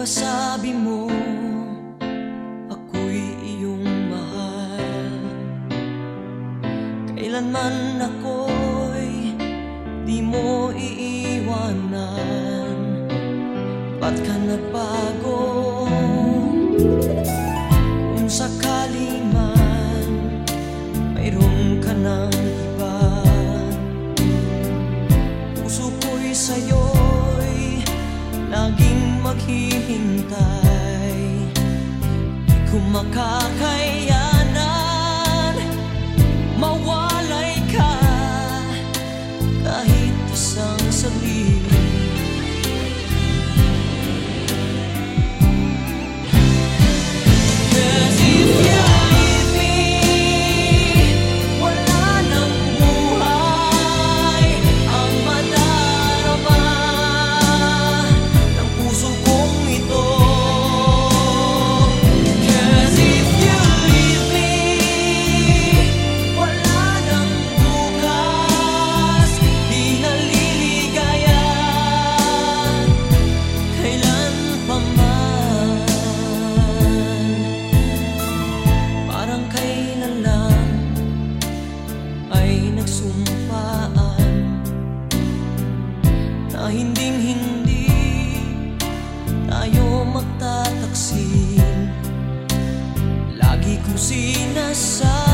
ba sabi mo ako'y iyong mahal? Kailanman ako'y di mo iiwanan Ba't ka nagbago? Kung sakali man mayroon ka ng iba Puso ko'y sa'yo'y laging maghihintay. Di ko makakayanan. Mawalay ka kahit isang saglit ay nagsumpaan Na hinding hindi tayo magtataksin Lagi kong sinasabi